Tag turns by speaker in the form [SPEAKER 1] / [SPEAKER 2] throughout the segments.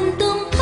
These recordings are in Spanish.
[SPEAKER 1] 寒冬。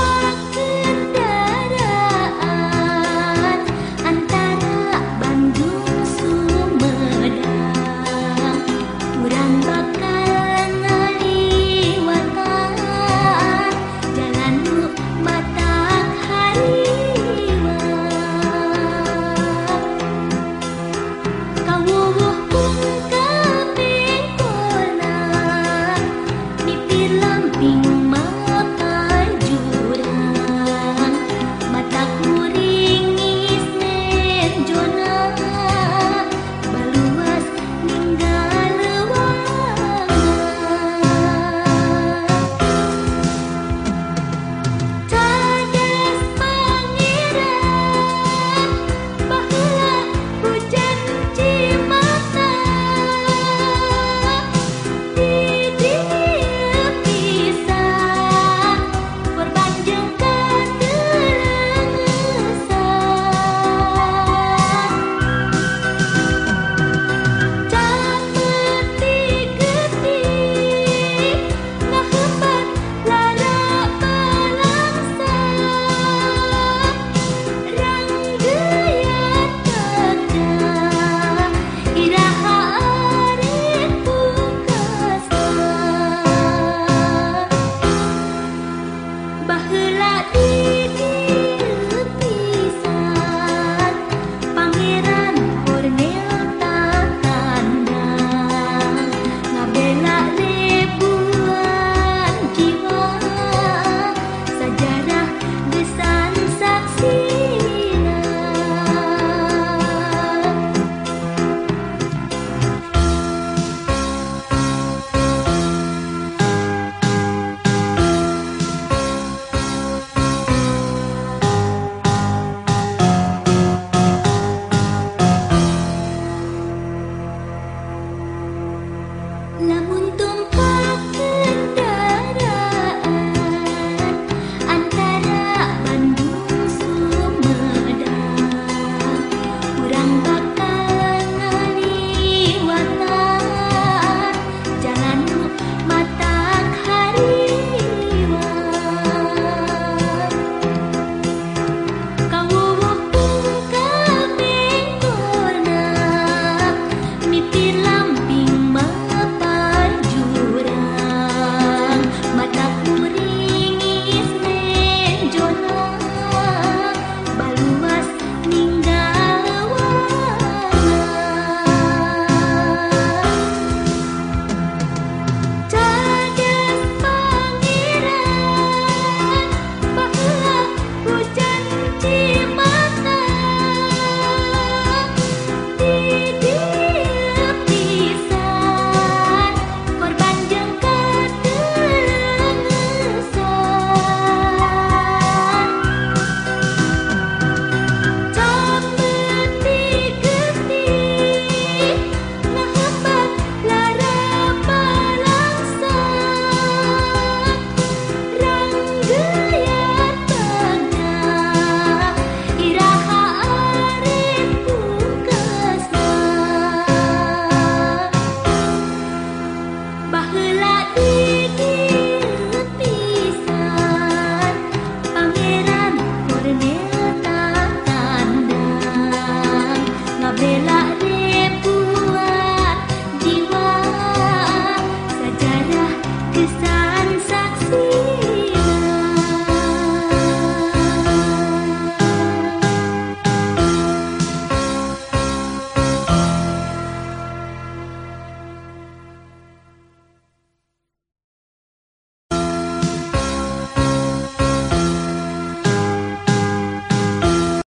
[SPEAKER 1] Vela